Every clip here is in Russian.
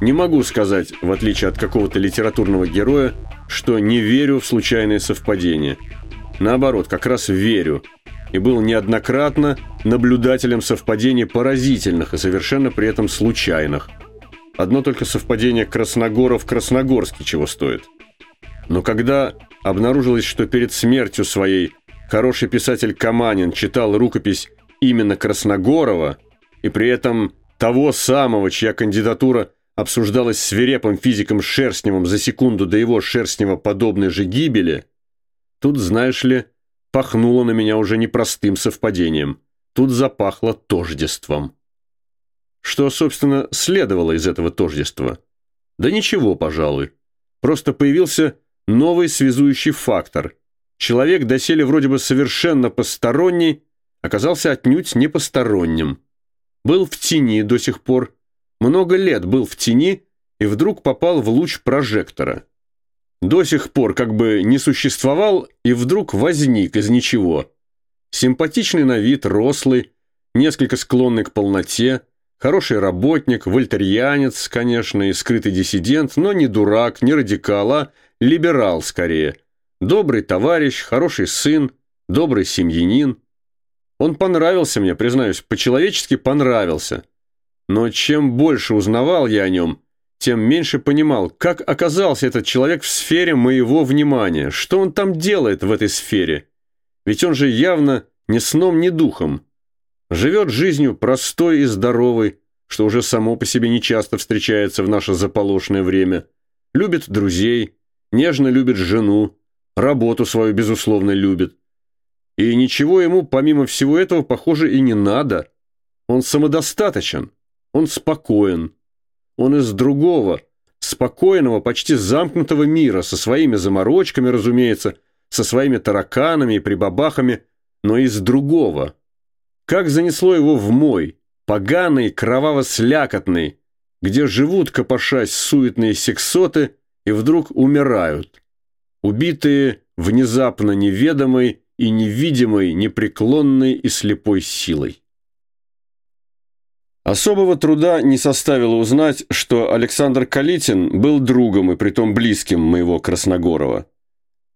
Не могу сказать, в отличие от какого-то литературного героя, что не верю в случайные совпадения. Наоборот, как раз верю. И был неоднократно наблюдателем совпадений поразительных и совершенно при этом случайных. Одно только совпадение Красногоров-Красногорский чего стоит. Но когда обнаружилось, что перед смертью своей хороший писатель Каманин читал рукопись именно Красногорова, и при этом того самого, чья кандидатура обсуждалась свирепым физиком Шерстневым за секунду до его Шерстнева подобной же гибели, тут, знаешь ли, пахнуло на меня уже непростым совпадением. Тут запахло тождеством. Что, собственно, следовало из этого тождества? Да ничего, пожалуй. Просто появился новый связующий фактор. Человек, доселе вроде бы совершенно посторонний, оказался отнюдь не посторонним. Был в тени до сих пор, много лет был в тени и вдруг попал в луч прожектора. До сих пор как бы не существовал и вдруг возник из ничего. Симпатичный на вид, рослый, несколько склонный к полноте, хороший работник, вольтерьянец, конечно, и скрытый диссидент, но не дурак, не радикал, а либерал скорее. Добрый товарищ, хороший сын, добрый семьянин. Он понравился мне, признаюсь, по-человечески понравился. Но чем больше узнавал я о нем, тем меньше понимал, как оказался этот человек в сфере моего внимания, что он там делает в этой сфере. Ведь он же явно ни сном, ни духом. Живет жизнью простой и здоровой, что уже само по себе нечасто встречается в наше заполошное время. Любит друзей, нежно любит жену, работу свою, безусловно, любит. И ничего ему, помимо всего этого, похоже, и не надо. Он самодостаточен. Он спокоен. Он из другого, спокойного, почти замкнутого мира, со своими заморочками, разумеется, со своими тараканами и прибабахами, но из другого. Как занесло его в мой, поганый, кроваво-слякотный, где живут, копошась, суетные сексоты и вдруг умирают. Убитые внезапно неведомой и невидимой, непреклонной и слепой силой. Особого труда не составило узнать, что Александр Калитин был другом и притом близким моего Красногорова.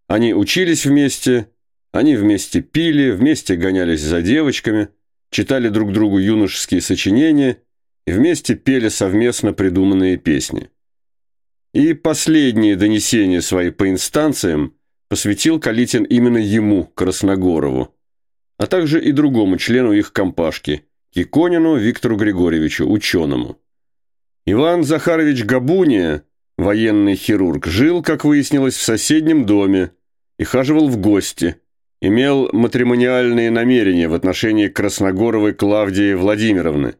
Они учились вместе, они вместе пили, вместе гонялись за девочками, читали друг другу юношеские сочинения и вместе пели совместно придуманные песни. И последние донесения свои по инстанциям посвятил Калитин именно ему, Красногорову, а также и другому члену их компашки – Киконину Виктору Григорьевичу, ученому. Иван Захарович Габуния, военный хирург, жил, как выяснилось, в соседнем доме и хаживал в гости, имел матримониальные намерения в отношении Красногоровой Клавдии Владимировны,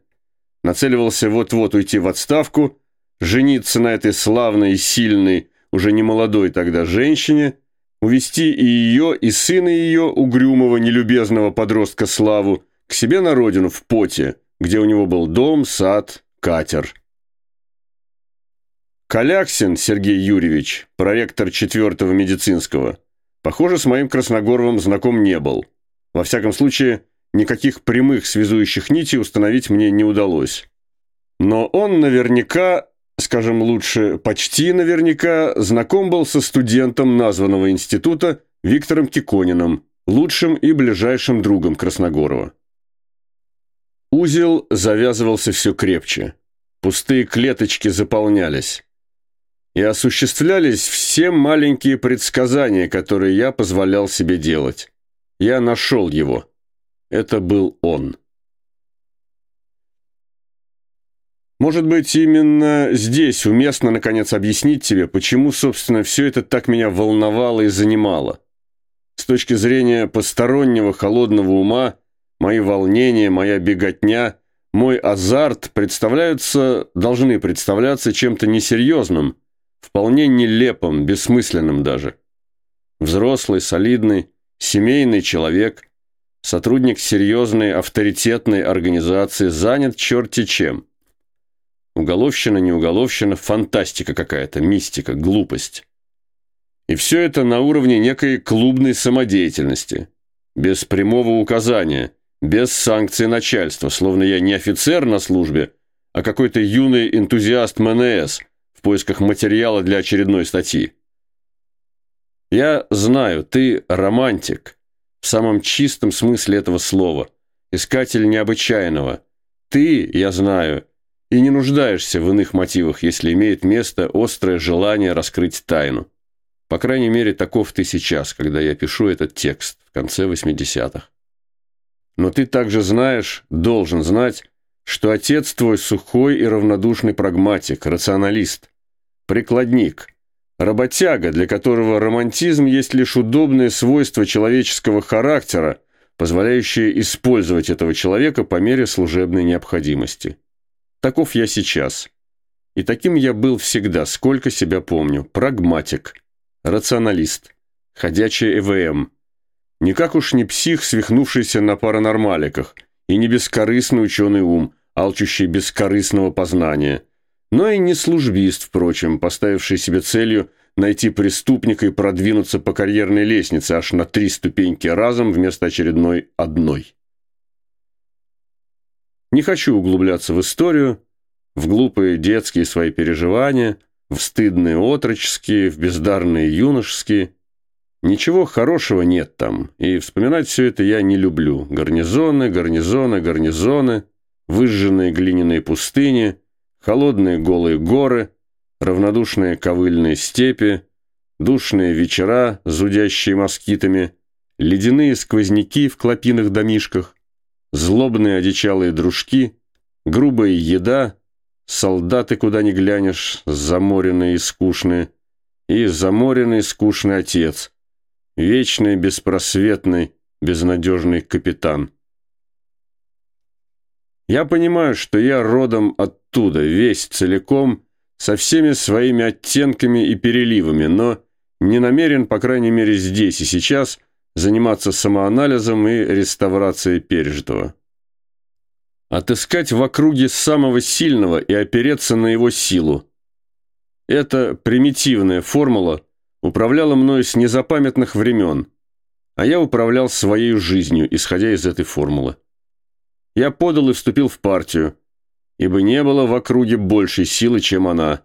нацеливался вот-вот уйти в отставку, жениться на этой славной и сильной, уже не молодой тогда женщине, увести и ее, и сына ее, угрюмого, нелюбезного подростка Славу, к себе на родину, в Поте, где у него был дом, сад, катер. Каляксин Сергей Юрьевич, проректор четвертого медицинского, похоже, с моим Красногоровым знаком не был. Во всяком случае, никаких прямых связующих нитей установить мне не удалось. Но он наверняка, скажем лучше, почти наверняка, знаком был со студентом названного института Виктором Кикониным, лучшим и ближайшим другом Красногорова. Узел завязывался все крепче. Пустые клеточки заполнялись. И осуществлялись все маленькие предсказания, которые я позволял себе делать. Я нашел его. Это был он. Может быть, именно здесь уместно, наконец, объяснить тебе, почему, собственно, все это так меня волновало и занимало. С точки зрения постороннего холодного ума – Мои волнения, моя беготня, мой азарт представляются, должны представляться чем-то несерьезным, вполне нелепым, бессмысленным даже. Взрослый, солидный, семейный человек, сотрудник серьезной, авторитетной организации, занят черти чем. Уголовщина, не уголовщина, фантастика какая-то, мистика, глупость. И все это на уровне некой клубной самодеятельности, без прямого указания – без санкции начальства, словно я не офицер на службе, а какой-то юный энтузиаст МНС в поисках материала для очередной статьи. Я знаю, ты романтик, в самом чистом смысле этого слова, искатель необычайного. Ты, я знаю, и не нуждаешься в иных мотивах, если имеет место острое желание раскрыть тайну. По крайней мере, таков ты сейчас, когда я пишу этот текст в конце 80-х. Но ты также знаешь, должен знать, что отец твой сухой и равнодушный прагматик, рационалист, прикладник – Работяга, для которого романтизм есть лишь удобное свойство человеческого характера, позволяющее использовать этого человека по мере служебной необходимости. Таков я сейчас. И таким я был всегда, сколько себя помню. Прагматик, рационалист, ходячий ЭВМ. Никак уж не псих, свихнувшийся на паранормаликах, и не бескорыстный ученый ум, алчущий бескорыстного познания – но и не службист, впрочем, поставивший себе целью найти преступника и продвинуться по карьерной лестнице аж на три ступеньки разом вместо очередной одной. Не хочу углубляться в историю, в глупые детские свои переживания, в стыдные отроческие, в бездарные юношеские. Ничего хорошего нет там, и вспоминать все это я не люблю. Гарнизоны, гарнизоны, гарнизоны, выжженные глиняные пустыни – холодные голые горы, равнодушные ковыльные степи, душные вечера, зудящие москитами, ледяные сквозняки в клопиных домишках, злобные одичалые дружки, грубая еда, солдаты, куда ни глянешь, заморенные и скучные, и заморенный скучный отец, вечный, беспросветный, безнадежный капитан. Я понимаю, что я родом оттуда, весь целиком, со всеми своими оттенками и переливами, но не намерен, по крайней мере здесь и сейчас, заниматься самоанализом и реставрацией пережитого. Отыскать в округе самого сильного и опереться на его силу. Эта примитивная формула управляла мною с незапамятных времен, а я управлял своей жизнью, исходя из этой формулы я подал и вступил в партию, ибо не было в округе большей силы, чем она.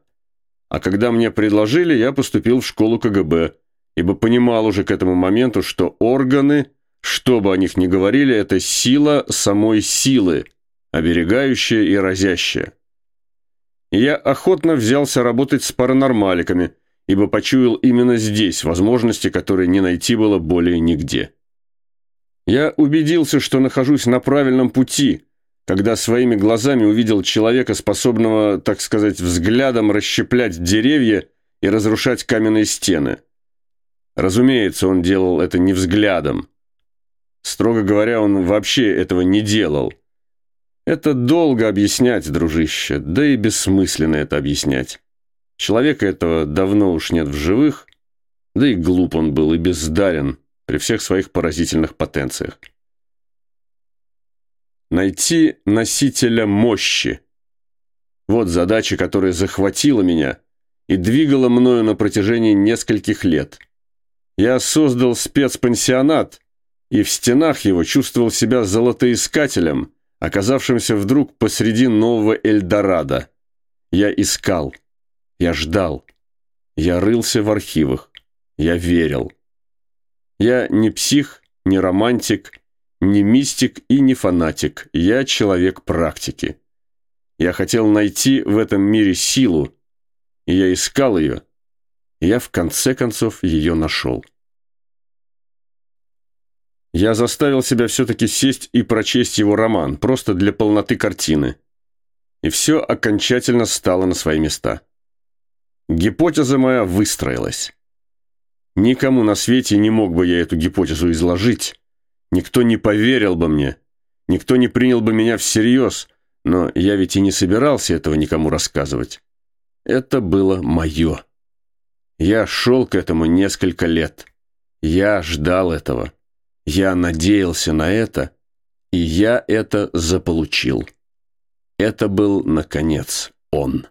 А когда мне предложили, я поступил в школу КГБ, ибо понимал уже к этому моменту, что органы, что бы о них ни говорили, это сила самой силы, оберегающая и разящая. И я охотно взялся работать с паранормаликами, ибо почуял именно здесь возможности, которые не найти было более нигде. Я убедился, что нахожусь на правильном пути, когда своими глазами увидел человека, способного, так сказать, взглядом расщеплять деревья и разрушать каменные стены. Разумеется, он делал это не взглядом. Строго говоря, он вообще этого не делал. Это долго объяснять, дружище, да и бессмысленно это объяснять. Человека этого давно уж нет в живых, да и глуп он был и бездарен при всех своих поразительных потенциях. Найти носителя мощи. Вот задача, которая захватила меня и двигала мною на протяжении нескольких лет. Я создал спецпансионат, и в стенах его чувствовал себя золотоискателем, оказавшимся вдруг посреди нового Эльдорадо. Я искал, я ждал, я рылся в архивах, я верил. Я не псих, не романтик, не мистик и не фанатик. Я человек практики. Я хотел найти в этом мире силу, и я искал ее. И я в конце концов ее нашел. Я заставил себя все-таки сесть и прочесть его роман, просто для полноты картины. И все окончательно стало на свои места. Гипотеза моя выстроилась. Никому на свете не мог бы я эту гипотезу изложить. Никто не поверил бы мне. Никто не принял бы меня всерьез. Но я ведь и не собирался этого никому рассказывать. Это было мое. Я шел к этому несколько лет. Я ждал этого. Я надеялся на это. И я это заполучил. Это был, наконец, он.